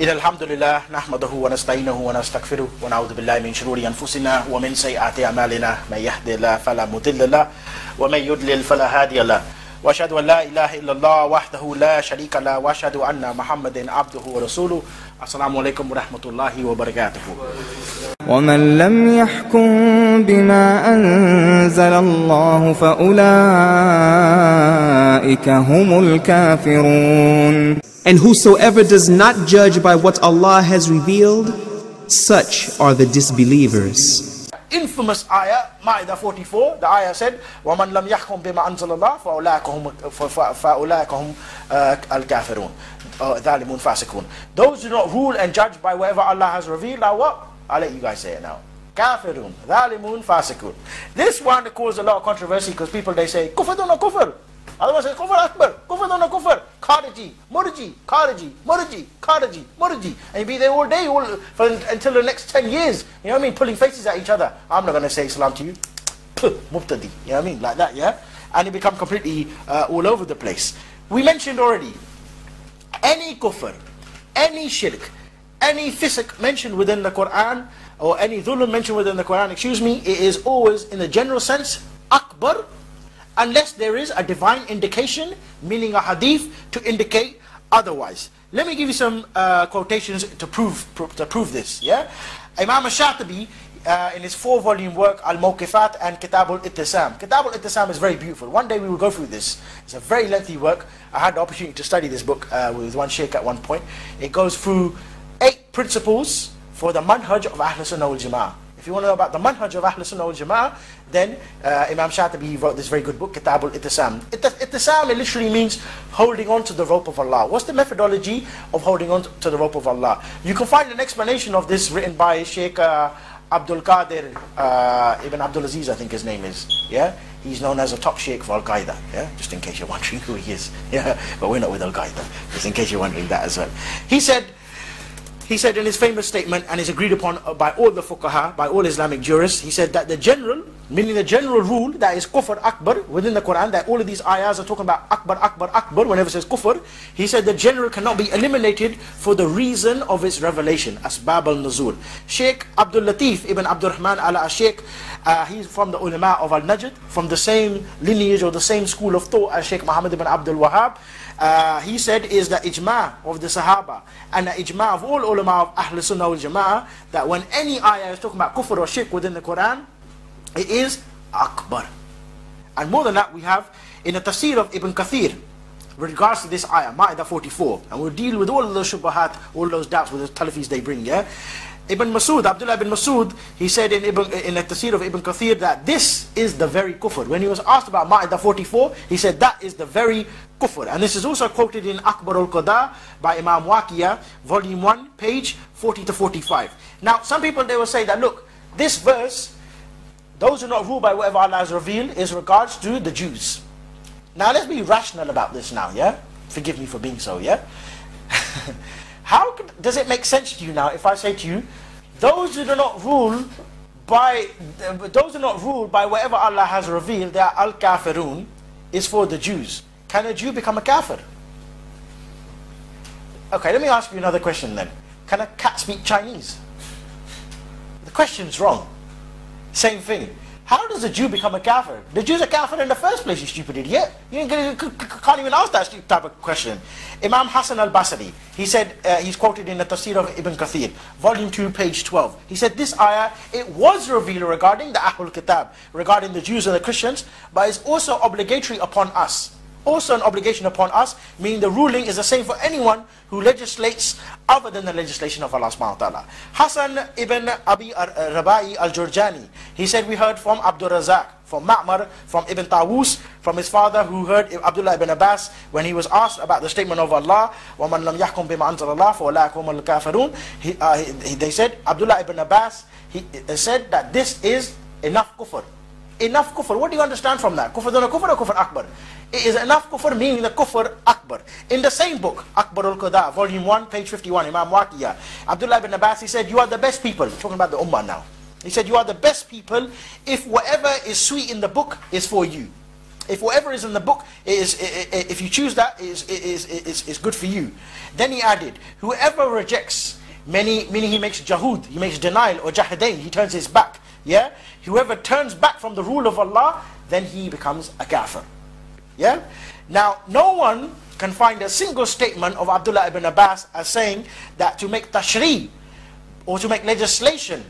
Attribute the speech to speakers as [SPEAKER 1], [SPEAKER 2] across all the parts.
[SPEAKER 1] إن الحمد لله نحمده ونستعينه ونستغفره ونعوذ بالله من شرور أنفسنا ومن سيئات أعمالنا. من يهد الله فلا مضل له ومن يضلل فلا هادي له. وأشهد أن لا إله إلا الله وحده لا شريك له وأشهد أن محمدا عبده ورسوله. السلام عليكم ورحمة الله وبركاته.
[SPEAKER 2] ومن لم يحكم بما أنزل الله فأولئك هم الكافرون.
[SPEAKER 3] And whosoever does not judge by what Allah has revealed, such are the disbelievers.
[SPEAKER 1] infamous ayah, Ma'idah 44, the ayah said, وَمَنْ لَمْ يَحْكُمْ بِمَا أَنزَلَ اللَّهِ فَأُولَٰئِكَ هُمْ فَأُولَٰئِكَ هُمْ الْكَافِرُونَ ذَالِمُونَ فَاسِقُونَ Those who do not rule and judge by whatever Allah has revealed are what? I'll let you guys say it now. Kafirun, Dhalimun, Fasikun. This one caused a lot of controversy because people they say, Kufr don't know kufr. Otherwise say, Kufr Akbar, Kufr know kufr. Khariji, Murji, Khariji, Murji, Khariji, Murji. And you be there all day all, for, until the next 10 years. You know what I mean? Pulling faces at each other. I'm not going to say Islam to you. Puh, Mubtadi. You know what I mean? Like that, yeah? And it become completely uh, all over the place. We mentioned already, any kufr, any shirk, any fisq mentioned within the Quran, or any dhulm mentioned within the Quran, excuse me, it is always in the general sense, akbar, unless there is a divine indication, meaning a hadith, to indicate otherwise. Let me give you some uh, quotations to prove, to prove this, yeah? Imam al-Shatibi, uh, in his four-volume work, Al-Muwafaqat and Kitab al-Ittisam. Kitab al-Ittisam is very beautiful. One day we will go through this. It's a very lengthy work. I had the opportunity to study this book uh, with one sheikh at one point. It goes through eight principles for the manhaj of Ahl Sunnah wal Jama'ah. If you want to know about the manhaj of Ahl Sunnah wal Jama'ah, then uh, Imam Shatibi wrote this very good book, Kitab al-Ittisam. Ittisam, it literally means holding on to the rope of Allah. What's the methodology of holding on to the rope of Allah? You can find an explanation of this written by Sheikh uh, Abdul Qadir uh, Ibn Abdul Aziz, I think his name is. Yeah, he's known as a top sheikh for Al Qaeda. Yeah, just in case you're wondering who he is. Yeah, but we're not with Al Qaeda. Just in case you're wondering that as well. He said. He said in his famous statement, and is agreed upon by all the fuqaha, by all Islamic jurists, he said that the general, meaning the general rule that is kufr akbar within the Quran, that all of these ayahs are talking about akbar, akbar, akbar, whenever it says kufr, he said the general cannot be eliminated for the reason of its revelation, asbab al-nuzul. Sheikh Abdul Latif ibn Abdul Rahman al Sheikh, uh, he's from the ulama of Al-Najd, from the same lineage or the same school of thought as Sheikh Muhammad ibn Abdul Wahhab. Uh, he said is the ijma of the Sahaba and the ijma of all ulama of Ahl Sunnah wal Jama'ah that when any ayah is talking about kufr or shirk within the Quran, it is akbar. And more than that, we have in the tafsir of Ibn Kathir, regards to this ayah, Ma'idah 44, and we'll deal with all those shubahat, all those doubts with the talafis they bring, yeah? Ibn Masud, Abdullah ibn Masud, he said in, Ibn, in the tafsir of Ibn Kathir that this is the very kufr. When he was asked about Ma'idah 44, he said that is the very kufr. And this is also quoted in Akbar al-Qada by Imam Waqiyah, volume 1, page 40 to 45. Now, some people, they will say that, look, this verse, those who are not ruled by whatever Allah has revealed, is regards to the Jews. Now, let's be rational about this now, yeah? Forgive me for being so, yeah? How could, does it make sense to you now if I say to you, those who do not rule by, those who not ruled by whatever Allah has revealed, they are al-kafirun, is for the Jews. Can a Jew become a kafir? Okay, let me ask you another question then. Can a cat speak Chinese? The question's wrong. Same thing. How does a Jew become a kafir? The Jews are kafir in the first place, you stupid idiot. You can't even ask that type of question. Imam Hassan al-Basri, he said, uh, he's quoted in the Tafsir of Ibn Kathir, volume 2, page 12. He said, this ayah, it was revealed regarding the Ahlul Kitab, regarding the Jews and the Christians, but it's also obligatory upon us also an obligation upon us, meaning the ruling is the same for anyone who legislates other than the legislation of Allah subhanahu wa ta'ala. Hassan ibn Abi Rabai al-Jurjani, he said we heard from Abdul Razak, from Ma'mar, from Ibn Tawus, from his father who heard Abdullah ibn Abbas when he was asked about the statement of Allah, وَمَنْ لَمْ يَحْكُمْ بِمَا أَنزَلَ اللَّهُ فَأُولَٰئِكَ هُمُ الْكَافِرُونَ he, uh, he, They said, Abdullah ibn Abbas, he said that this is enough kufr. Enough kufr. What do you understand from that? Kufr duna kufr or kufr akbar? It is enough kufr meaning the kufr akbar. In the same book, Akbar al-Qada, volume 1, page 51, Imam Waqiyah, Abdullah ibn Abbas, he said, you are the best people. Talking about the ummah now. He said, you are the best people if whatever is sweet in the book is for you. if whatever is in the book is, if you choose that, is, is, is, is good for you. Then he added, whoever rejects, many, meaning he makes jahud, he makes denial, or jahadain, he turns his back. Yeah? Whoever turns back from the rule of Allah, then he becomes a kafir. Yeah? Now, no one can find a single statement of Abdullah ibn Abbas as saying that to make tashri, or to make legislation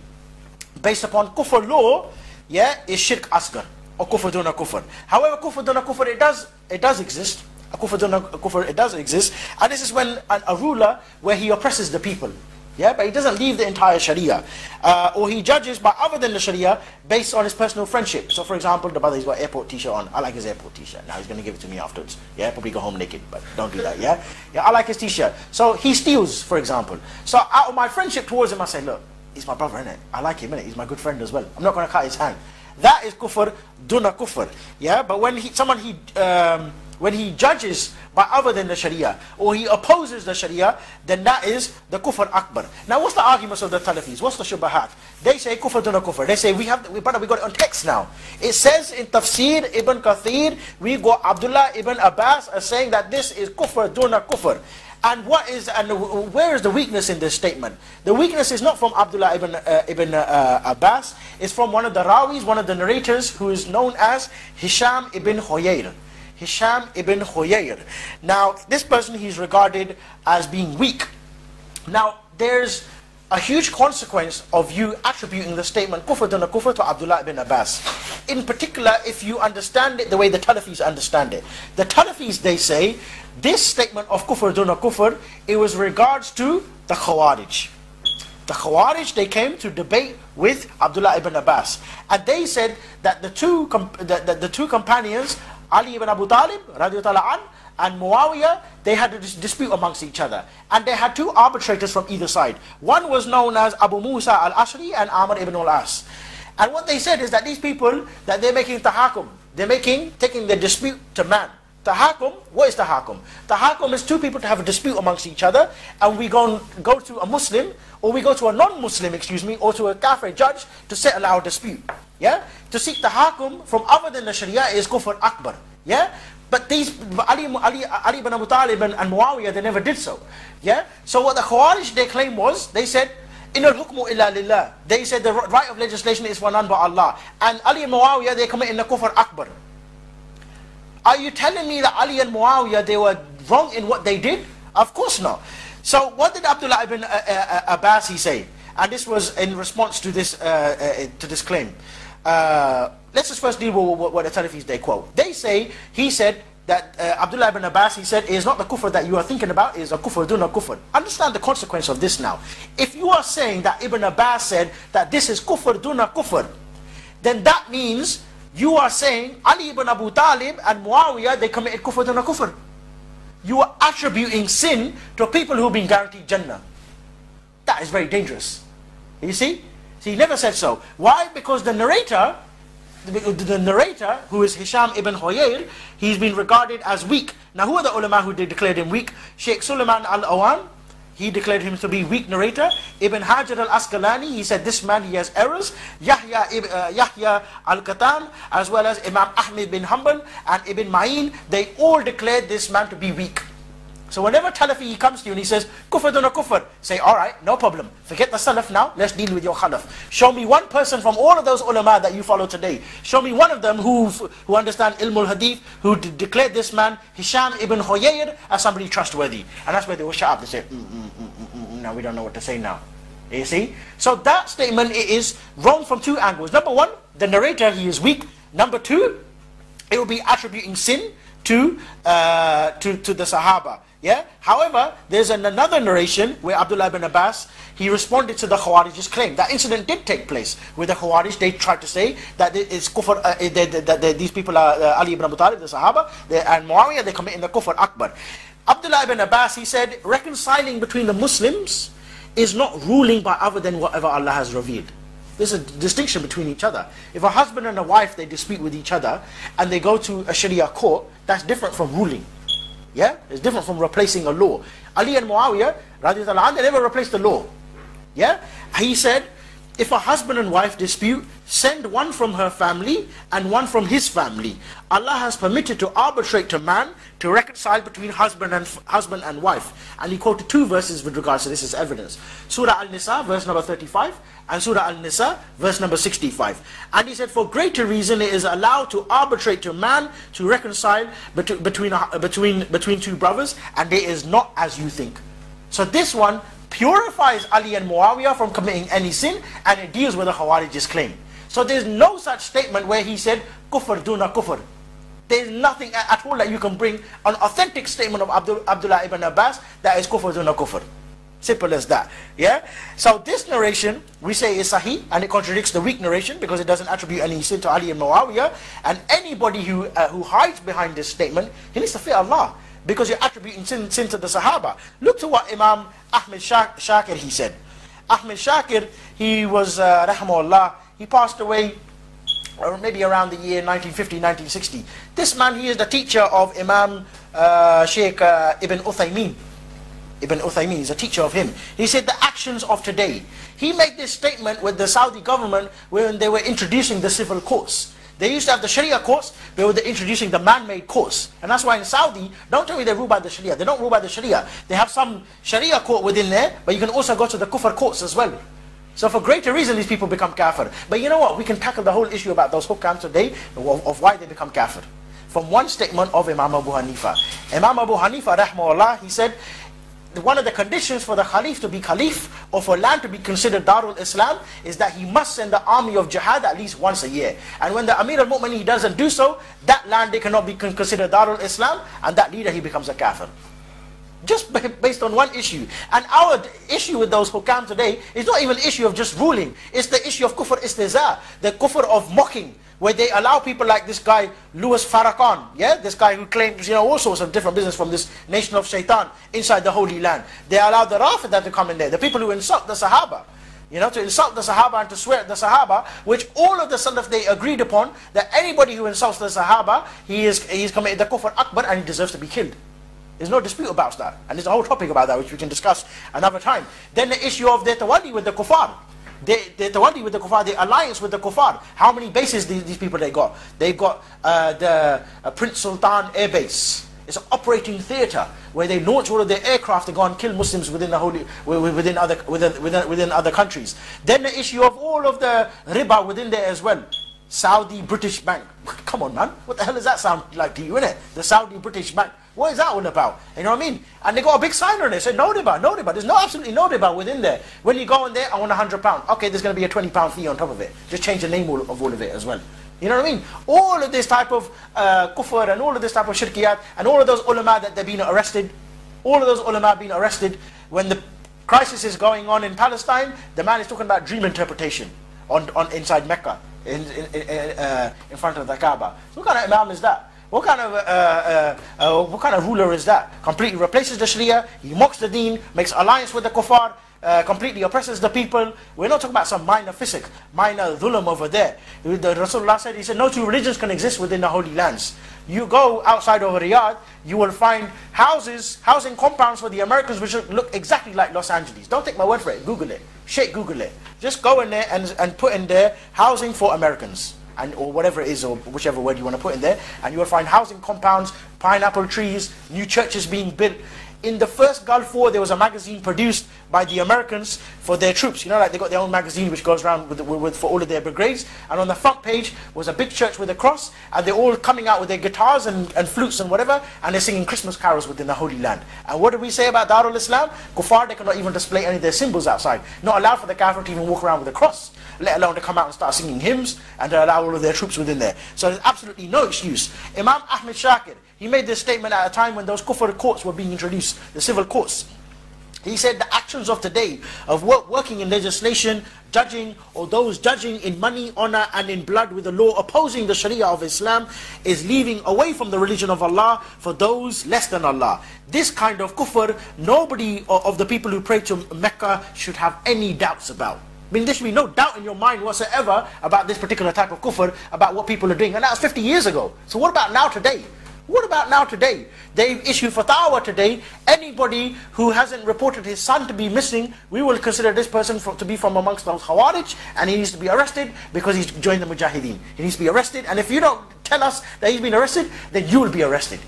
[SPEAKER 1] based upon kufr law, yeah, is shirk asgar or kufr duna kufr. However, kufr duna kufr it does it does exist. A kufr duna kufr it does exist, and this is when a, a ruler where he oppresses the people. Yeah, but he doesn't leave the entire Sharia. Uh, or he judges by other than the Sharia based on his personal friendship. So for example, the brother, he's got airport t-shirt on. I like his airport t-shirt. Now he's going to give it to me afterwards. Yeah, probably go home naked, but don't do that, yeah? Yeah, I like his t-shirt. So he steals, for example. So out of my friendship towards him, I say, look, he's my brother, innit? I like him, innit? He's my good friend as well. I'm not going to cut his hand. That is kufr, duna kufr. Yeah, but when he, someone he... Um, when he judges by other than the Sharia, or he opposes the Sharia, then that is the kufr akbar. Now what's the arguments of the Talafis? What's the shubahat? They say kufr duna kufr. They say, we have, we, brother, we got it on text now. It says in Tafsir Ibn Kathir, we got Abdullah Ibn Abbas as saying that this is kufr duna kufr. And what is and where is the weakness in this statement? The weakness is not from Abdullah ibn uh, ibn uh, Abbas. It's from one of the rawis, one of the narrators, who is known as Hisham ibn Hujayr. Hisham ibn Hujayr. Now, this person he's regarded as being weak. Now, there's a huge consequence of you attributing the statement kufr duna kufr to Abdullah ibn Abbas. In particular, if you understand it the way the Talafis understand it. The Talafis, they say, this statement of kufr duna kufr, it was regards to the Khawarij. The Khawarij, they came to debate with Abdullah ibn Abbas. And they said that the two, the, the, the two companions Ali ibn Abu Talib, an, and Muawiyah, they had a dispute amongst each other. And they had two arbitrators from either side. One was known as Abu Musa al-Ash'ari and Amr ibn al-As. And what they said is that these people, that they're making tahakum. They're making, taking the dispute to man. Tahakum, what is tahakum? Tahakum is two people to have a dispute amongst each other, and we go, go to a Muslim, or we go to a non-Muslim, excuse me, or to a kafir judge to settle our dispute. Yeah? To seek the tahakum from other than the Sharia is kufr akbar. Yeah? But these Ali, Ali, Ali ibn Abu Talib and, and Muawiyah, they never did so. Yeah? So what the Khawarij, they claim was, they said, in al hukmu illa lillah. They said the right of legislation is for none but Allah. And Ali and Muawiyah, they commit in the kufr akbar. Are you telling me that Ali and Muawiyah, they were wrong in what they did? Of course not. So what did Abdullah ibn uh, uh, Abbasi say? And this was in response to this, uh, uh to this claim. Uh, let's just first deal with what, what the Talafis they quote. They say, he said, that uh, Abdullah ibn Abbas, he said, is not the kufr that you are thinking about, is a kufr, duna kufr. Understand the consequence of this now. If you are saying that Ibn Abbas said that this is kufr, duna kufr, then that means you are saying Ali ibn Abu Talib and Muawiyah, they committed kufr duna kufr. You are attributing sin to people who've been guaranteed Jannah. That is very dangerous. You see? See, he never said so. Why? Because the narrator, the, the narrator, who is Hisham ibn Hujayr, he's been regarded as weak. Now, who are the ulama who declared him weak? Sheikh Suleiman al-Alwan, he declared him to be weak narrator. Ibn Hajar al-Asqalani, he said this man, he has errors. Yahya, uh, Yahya al-Qattan, as well as Imam Ahmed bin Hanbal and Ibn Ma'in, they all declared this man to be weak. So whenever Talafi comes to you and he says, kufr duna kufr, say, alright, no problem. Forget the salaf now, let's deal with your khalaf. Show me one person from all of those ulama that you follow today. Show me one of them who who understand ilmul hadith, who declared this man, Hisham ibn Hujayr, as somebody trustworthy. And that's where they will shut up. They say, mm, mm, mm now we don't know what to say now. You see? So that statement is wrong from two angles. Number one, the narrator, he is weak. Number two, it will be attributing sin to, uh, to, to the Sahaba. Yeah. However, there's an, another narration where Abdullah ibn Abbas he responded to the Khawarij's claim. That incident did take place with the Khawarij. They tried to say that it's kufr, uh, that, these people are uh, Ali ibn Abu Talib, the Sahaba, they, and Muawiyah. They commit in the kufr akbar. Abdullah ibn Abbas he said reconciling between the Muslims is not ruling by other than whatever Allah has revealed. There's a distinction between each other. If a husband and a wife they dispute with each other and they go to a Sharia court, that's different from ruling. Yeah? It's different from replacing a law. Ali and Muawiyah, they never replaced the law. Yeah? He said, if a husband and wife dispute, send one from her family and one from his family. Allah has permitted to arbitrate to man to reconcile between husband and husband and wife. And he quoted two verses with regards to this as evidence. Surah Al-Nisa, verse number 35, and Surah Al-Nisa, verse number 65. And he said, for greater reason it is allowed to arbitrate to man to reconcile between, between, between, between two brothers, and it is not as you think. So this one purifies Ali and Muawiyah from committing any sin and it deals with the Khawarij's claim. So there's no such statement where he said kufr duna kufr. There's nothing at all that you can bring an authentic statement of Abdul, Abdullah ibn Abbas that is kufr duna kufr. Simple as that. Yeah? So this narration, we say is sahih, and it contradicts the weak narration because it doesn't attribute any sin to Ali and Muawiyah. And anybody who, uh, who hides behind this statement, he needs to fear Allah because you're attributing sin, sin to the Sahaba. Look to what Imam Ahmed Shakir he said. Ahmed Shakir, he was, uh, rahmahullah, he passed away or maybe around the year 1950, 1960. This man, he is the teacher of Imam uh, Sheikh uh, Ibn Uthaymeen. Ibn Uthaymeen is a teacher of him. He said the actions of today. He made this statement with the Saudi government when they were introducing the civil courts. They used to have the Sharia courts, but were introducing the man-made courts. And that's why in Saudi, don't tell me they rule by the Sharia. They don't rule by the Sharia. They have some Sharia court within there, but you can also go to the Kufr courts as well. So for greater reason, these people become kafir. But you know what? We can tackle the whole issue about those hukam today of, of why they become kafir. From one statement of Imam Abu Hanifa. Imam Abu Hanifa, rahmahullah, he said, one of the conditions for the Khalif to be Khalif or for land to be considered Darul Islam is that he must send the army of jihad at least once a year. And when the Amir al he doesn't do so, that land they cannot be considered Darul Islam and that leader he becomes a kafir. Just based on one issue. And our issue with those who come today is not even issue of just ruling. It's the issue of kufr istiza, the kufr of mocking where they allow people like this guy, Louis Farrakhan, yeah, this guy who claims, you know, all sorts of different business from this nation of shaitan inside the Holy Land. They allow the Rafidah to come in there, the people who insult the Sahaba. You know, to insult the Sahaba and to swear at the Sahaba, which all of the Salaf they agreed upon that anybody who insults the Sahaba, he is he's committed the Kufr Akbar and he deserves to be killed. There's no dispute about that. And there's a whole topic about that which we can discuss another time. Then the issue of the tawalli with the kuffar. They, they tawalli with the kuffar, the alliance with the kuffar. How many bases these, these people they got? They've got uh, the uh, Prince Sultan Air Base. It's an operating theatre where they launch all of their aircraft to go and kill Muslims within the holy, within other within, within, within other countries. Then the issue of all of the riba within there as well. Saudi British Bank. Come on, man. What the hell does that sound like to you, innit? The Saudi British Bank. What is that all about? You know what I mean? And they got a big sign on it. Say no riba, no riba. There's no absolutely no riba within there. When you go in there, I want a hundred pound. Okay, there's going to be a twenty pound fee on top of it. Just change the name of all of it as well. You know what I mean? All of this type of uh, kufr and all of this type of shirkiyat and all of those ulama that they've been arrested, all of those ulama being arrested when the crisis is going on in Palestine, the man is talking about dream interpretation on, on inside Mecca, in, in, in, uh, in front of the Kaaba. So what kind of imam is that? What kind of uh, uh, uh, what kind of ruler is that? Completely replaces the Sharia, he mocks the Deen, makes alliance with the kuffar, uh, completely oppresses the people. We're not talking about some minor fisq, minor dhulam over there. The Rasulullah said, he said, no two religions can exist within the Holy Lands. You go outside of Riyadh, you will find houses, housing compounds for the Americans which look exactly like Los Angeles. Don't take my word for it, Google it. Shake Google it. Just go in there and, and put in there housing for Americans and or whatever it is, or whichever word you want to put in there, and you will find housing compounds, pineapple trees, new churches being built. In the first Gulf War, there was a magazine produced by the Americans for their troops. You know, like they got their own magazine which goes around with, with, for all of their brigades. And on the front page was a big church with a cross, and they're all coming out with their guitars and, and flutes and whatever, and they're singing Christmas carols within the Holy Land. And what do we say about Darul Islam? Kuffar, they cannot even display any of their symbols outside. Not allowed for the kafir to even walk around with a cross let alone to come out and start singing hymns and to allow all of their troops within there. So there's absolutely no excuse. Imam Ahmed Shakir, he made this statement at a time when those kufr courts were being introduced, the civil courts. He said the actions of today of work, working in legislation, judging, or those judging in money, honor, and in blood with the law opposing the Sharia of Islam is leaving away from the religion of Allah for those less than Allah. This kind of kufr, nobody of the people who pray to Mecca should have any doubts about. Mean, there should be no doubt in your mind whatsoever about this particular type of kufr, about what people are doing. And that was 50 years ago. So what about now today? What about now today? They've issued fatwa today. Anybody who hasn't reported his son to be missing, we will consider this person for, to be from amongst those Khawarij and he needs to be arrested because he's joined the Mujahideen. He needs to be arrested and if you don't tell us that he's been arrested, then you will be arrested.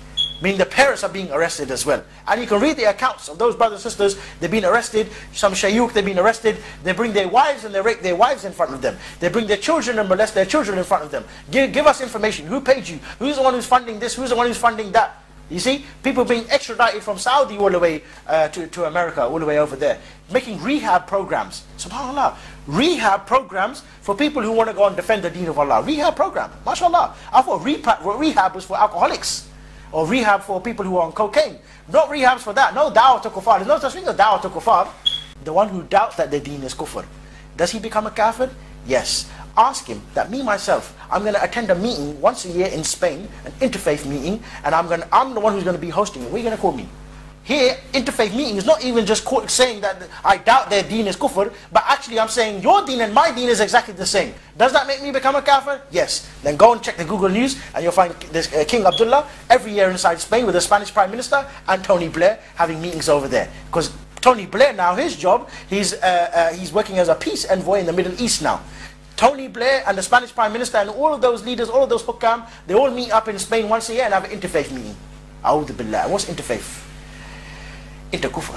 [SPEAKER 1] Meaning the parents are being arrested as well. And you can read the accounts of those brothers and sisters, they've been arrested, some shaykh, they've been arrested, they bring their wives and they rape their wives in front of them. They bring their children and molest their children in front of them. Give, give us information, who paid you? Who's the one who's funding this? Who's the one who's funding that? You see, people being extradited from Saudi all the way uh, to, to America, all the way over there, making rehab programs. SubhanAllah. Rehab programs for people who want to go and defend the deen of Allah. Rehab program. MashaAllah. I thought rehab was for alcoholics or rehab for people who are on cocaine. Not rehabs for that. No dawah to kuffar. There's no such thing as dawah to kuffar. The one who doubts that the deen is kufr. Does he become a kafir? Yes. Ask him that me myself, I'm going to attend a meeting once a year in Spain, an interfaith meeting, and I'm going I'm the one who's going to be hosting it. What are you going to call me? Here, interfaith meeting is not even just saying that I doubt their deen is kufr, but actually I'm saying your deen and my deen is exactly the same. Does that make me become a kafir? Yes. Then go and check the Google News and you'll find this, uh, King Abdullah every year inside Spain with the Spanish Prime Minister and Tony Blair having meetings over there. Because Tony Blair now, his job, he's, uh, uh, he's working as a peace envoy in the Middle East now. Tony Blair and the Spanish Prime Minister and all of those leaders, all of those hukam, they all meet up in Spain once a year and have an interfaith meeting. A'udhu billah. What's interfaith? Into kufr.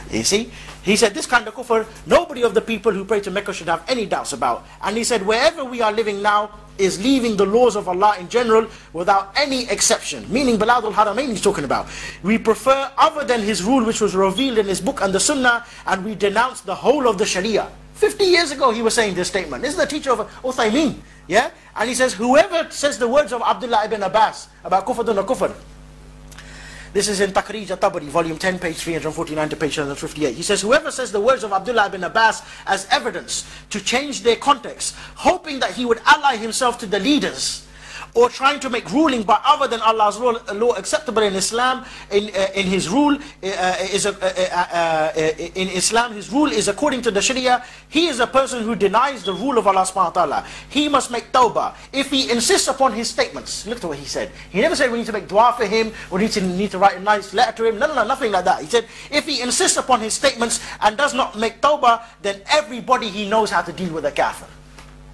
[SPEAKER 1] you see? He said this kind of kufr, nobody of the people who pray to Mecca should have any doubts about. And he said wherever we are living now is leaving the laws of Allah in general without any exception. Meaning Balad al-Haramain he's talking about. We prefer other than his rule which was revealed in his book and the sunnah and we denounce the whole of the sharia. 50 years ago he was saying this statement. This is the teacher of Uthaymeen. Yeah? And he says, whoever says the words of Abdullah ibn Abbas about kufr dun kufr, this is in Takhrij al-Tabari, volume 10, page 349 to page 358. He says, whoever says the words of Abdullah ibn Abbas as evidence to change their context, hoping that he would ally himself to the leaders, or trying to make ruling by other than Allah's law, acceptable in Islam, in, uh, in his rule, uh, is a, uh, uh, in Islam, his rule is according to the Sharia, he is a person who denies the rule of Allah subhanahu wa ta'ala. He must make tawbah. If he insists upon his statements, look at what he said. He never said we need to make dua for him, we need to, need to write a nice letter to him. No, no, no, nothing like that. He said, if he insists upon his statements and does not make tawbah, then everybody he knows how to deal with a kafir.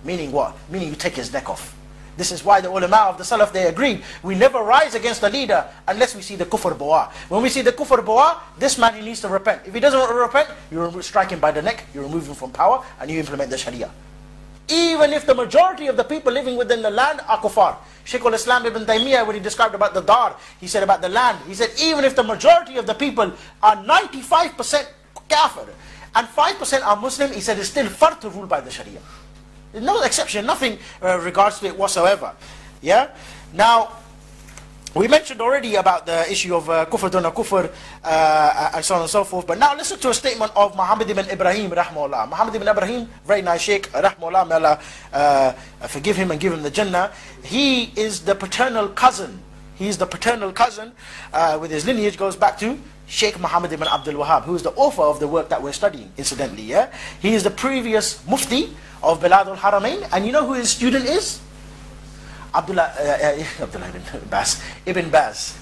[SPEAKER 1] Meaning what? Meaning you take his neck off. This is why the ulama of the Salaf, they agreed, we never rise against a leader unless we see the kufr bawa. When we see the kufr bawa, this man, he needs to repent. If he doesn't repent, you strike him by the neck, you remove him from power, and you implement the sharia. Even if the majority of the people living within the land are kuffar. Shaykh al-Islam ibn Taymiyyah, when he described about the dar, he said about the land, he said even if the majority of the people are 95% kafir, and 5% are Muslim, he said it's still far to rule by the sharia no exception, nothing uh, regards to it whatsoever. Yeah? Now, we mentioned already about the issue of uh, kufr duna kufr uh, and so on and so forth. But now listen to a statement of Muhammad ibn Ibrahim rahmahullah. Muhammad ibn Ibrahim, very nice sheikh, rahmahullah, may Allah uh, forgive him and give him the Jannah. He is the paternal cousin. He is the paternal cousin uh, with his lineage goes back to Sheikh Muhammad ibn Abdul Wahhab, who is the author of the work that we're studying, incidentally. Yeah, He is the previous mufti of Bilad al-Haramain. And you know who his student is? Abdullah, uh, uh, Abdullah ibn Baz. Ibn Baz.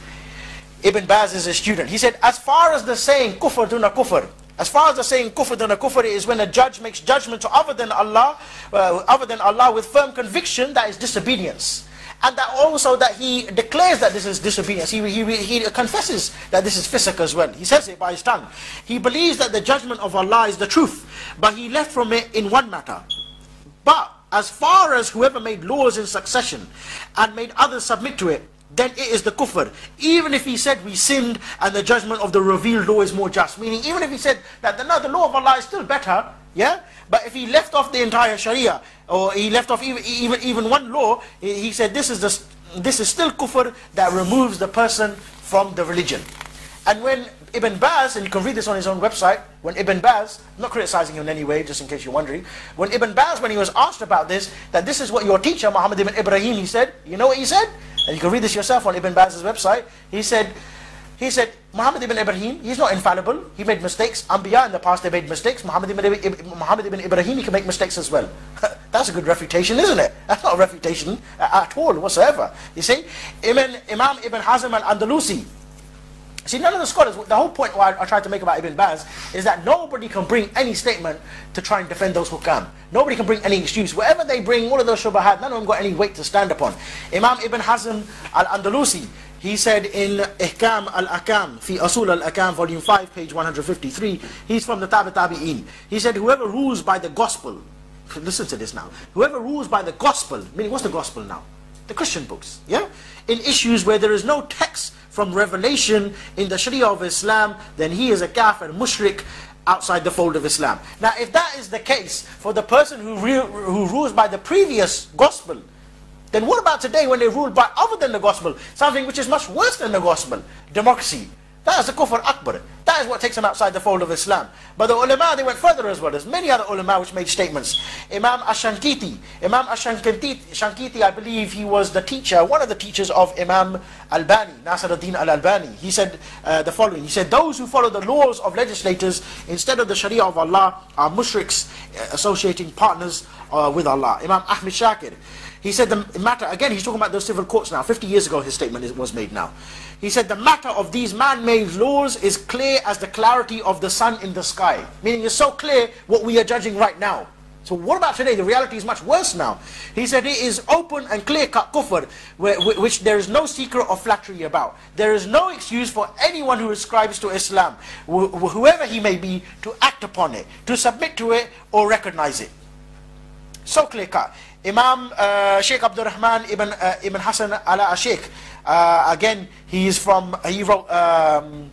[SPEAKER 1] Ibn Baz is a student. He said, as far as the saying kufr duna kufr, as far as the saying kufr duna kufr is when a judge makes judgment to other than Allah, uh, other than Allah with firm conviction, that is disobedience. And that also that he declares that this is disobedience. He, he, he confesses that this is fisq as well. He says it by his tongue. He believes that the judgment of Allah is the truth, but he left from it in one matter. But as far as whoever made laws in succession and made others submit to it, then it is the kufr. Even if he said we sinned and the judgment of the revealed law is more just. Meaning even if he said that the, no, the law of Allah is still better, yeah? But if he left off the entire Sharia, or he left off even, even, even one law, he said this is, the, this is still kufr that removes the person from the religion. And when Ibn Baz, and you can read this on his own website, when Ibn Baz, I'm not criticizing him in any way, just in case you're wondering, when Ibn Baz, when he was asked about this, that this is what your teacher, Muhammad ibn Ibrahim, he said, you know what he said? And you can read this yourself on Ibn Baz's website. He said, He said, Muhammad ibn Ibrahim, he's not infallible. He made mistakes. Anbiya in the past, they made mistakes. Muhammad ibn, Muhammad ibn Ibrahim, he can make mistakes as well. That's a good refutation, isn't it? That's not a refutation at all, whatsoever. You see? Imam, Imam Ibn Hazm al-Andalusi, See, none of the scholars, the whole point I, I tried to make about Ibn Baz is that nobody can bring any statement to try and defend those hukam. Nobody can bring any excuse. Whatever they bring, all of those shubahat, none of them got any weight to stand upon. Imam Ibn Hazm al-Andalusi, he said in Ihkam al-Akam, fi Usul al-Ahkam, volume 5, page 153, he's from the Tabi Tabi'in. He said, whoever rules by the gospel, listen to this now, whoever rules by the gospel, meaning what's the gospel now? The Christian books, yeah? In issues where there is no text from revelation in the Sharia of Islam, then he is a kafir, and mushrik, outside the fold of Islam. Now, if that is the case for the person who, who rules by the previous gospel, then what about today when they rule by other than the gospel, something which is much worse than the gospel, democracy? That is the kufr akbar. That is what takes them outside the fold of Islam. But the ulama, they went further as well. There's many other ulama which made statements. Imam Ashankiti, Imam Ashankiti, I believe he was the teacher, one of the teachers of Imam Albani, Nasiruddin al-Albani. He said uh, the following. He said, those who follow the laws of legislators instead of the Sharia of Allah are mushriks uh, associating partners uh, with Allah. Imam Ahmed Shakir, he said the matter, again he's talking about those civil courts now, 50 years ago his statement was made now. He said the matter of these man-made laws is clear as the clarity of the sun in the sky. Meaning it's so clear what we are judging right now. So what about today? The reality is much worse now. He said it is open and clear-cut kufr, which there is no secret or flattery about. There is no excuse for anyone who ascribes to Islam, whoever he may be, to act upon it, to submit to it, or recognize it. So clear-cut. Imam uh, Sheikh Abdul Rahman ibn, uh, ibn Hassan ala Ashik, uh, again, he is from, he wrote, um,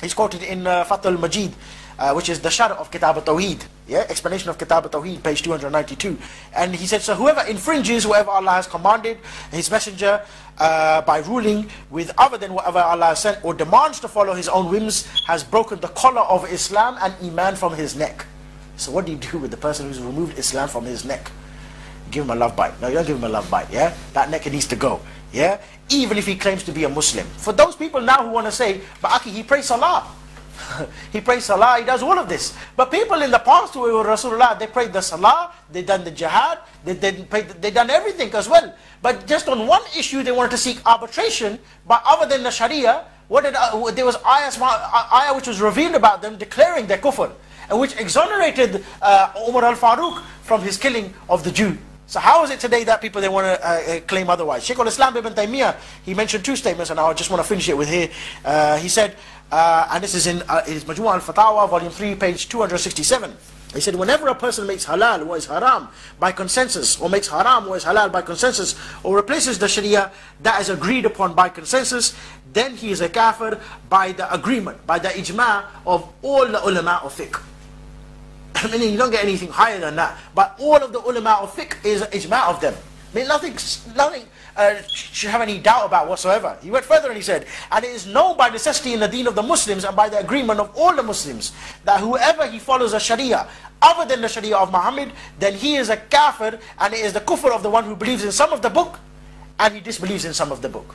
[SPEAKER 1] he's quoted in uh, Fath majid uh, which is the Shar of Kitab al-Tawheed, yeah, explanation of Kitab al-Tawheed, page 292. And he said, so whoever infringes whatever Allah has commanded, His Messenger, uh, by ruling with other than whatever Allah has sent, or demands to follow his own whims, has broken the collar of Islam and Iman from his neck. So what do you do with the person who's removed Islam from his neck? Give him a love bite. No, you don't give him a love bite, yeah? That neck needs to go, yeah? Even if he claims to be a Muslim. For those people now who want to say, but Aki, he prays Salah. he prays Salah, he does all of this. But people in the past who were Rasulullah, they prayed the Salah, they done the Jihad, they, they, they done everything as well. But just on one issue, they wanted to seek arbitration, but other than the Sharia, what did, uh, there was ayah, ayah which was revealed about them declaring their kufr, and which exonerated uh, Umar al-Faruq from his killing of the Jew. So how is it today that people they want to uh, uh, claim otherwise? Sheikh al-Islam ibn Taymiyyah, he mentioned two statements and I just want to finish it with here. Uh, he said, uh, and this is in uh, his Majmu' al-Fatawa, volume 3, page 267. He said, whenever a person makes halal what is haram by consensus, or makes haram what is halal by consensus, or replaces the sharia that is agreed upon by consensus, then he is a kafir by the agreement, by the ijma' of all the ulama of fiqh. Meaning you don't get anything higher than that. But all of the ulama of fiqh is ijma' of them. I mean, nothing, nothing uh, should have any doubt about whatsoever. He went further and he said, and it is known by necessity in the deen of the Muslims and by the agreement of all the Muslims that whoever he follows a sharia other than the sharia of Muhammad, then he is a kafir and it is the kufr of the one who believes in some of the book and he disbelieves in some of the book.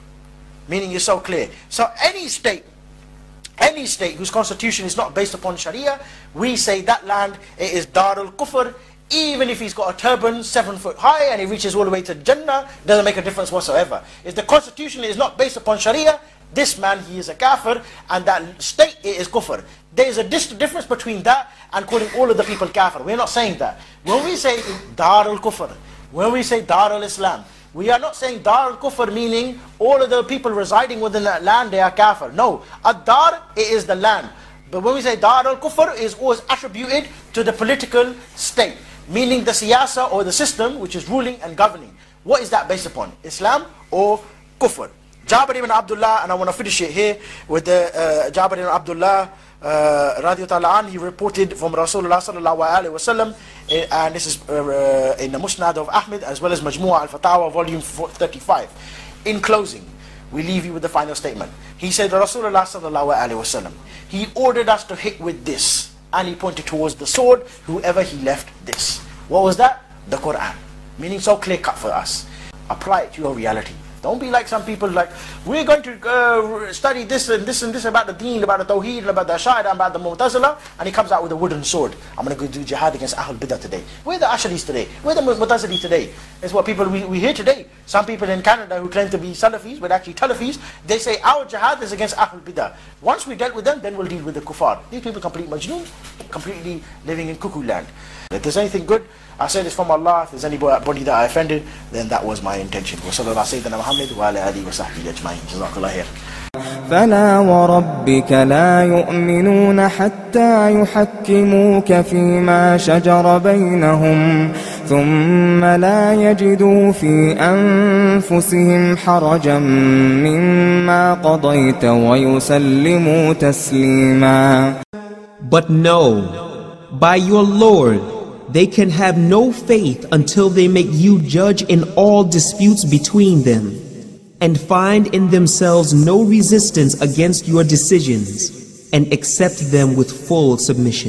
[SPEAKER 1] Meaning it's so clear. So any state any state whose constitution is not based upon Sharia, we say that land it is Darul Kufr, even if he's got a turban seven foot high and he reaches all the way to Jannah, doesn't make a difference whatsoever. If the constitution is not based upon Sharia, this man he is a kafir and that state it is kufr. There is a difference between that and calling all of the people kafir. We're not saying that. When we say Darul Kufr, when we say Darul Islam, we are not saying Dar al-Kufr meaning all of the people residing within that land, they are kafir. No, ad-Dar, it is the land. But when we say Dar al-Kufr, is always attributed to the political state. Meaning the siyasa or the system which is ruling and governing. What is that based upon? Islam or Kufr? Jabir ibn Abdullah, and I want to finish it here with the uh, Jabir ibn Abdullah, uh, he reported from Rasulullah sallallahu alaihi eh, and this is uh, in the Musnad of Ahmed as well as Majmu'ah al-Fatawa, volume 35. In closing, we leave you with the final statement. He said, Rasulullah sallallahu alaihi he ordered us to hit with this, and he pointed towards the sword. Whoever he left this. What was that? The Quran. Meaning so clear cut for us. Apply it to your reality. Don't be like some people like, we're going to uh, study this and this and this about the deen, about the tawheed, about the ash'ari, about the mu'tazila, and he comes out with a wooden sword. I'm going to go do jihad against Ahlul Bidah today. We're the Asharis today. We're the Mu'tazili today. It's what people we, we hear today. Some people in Canada who claim to be Salafis, but actually Talafis, they say our jihad is against Ahlul Bidah. Once we dealt with them, then we'll deal with the kuffar. These people complete majnoon, completely living in cuckoo land. If there's anything good, I said it's from Allah. If there's anybody body that I offended, then that was my intention. Wa sallallahu sayyidina Muhammad wa ala alihi wa sahbihi ajma'in. Jazakallah khair.
[SPEAKER 2] فلا وربك لا يؤمنون حتى يحكموك فيما شجر بينهم ثم لا يجدوا في أنفسهم حرجا مما قضيت ويسلموا تسليما
[SPEAKER 3] But no, by your Lord, they can have no faith until they make you judge in all disputes between them, and find in themselves no resistance against your decisions, and accept them with full submission.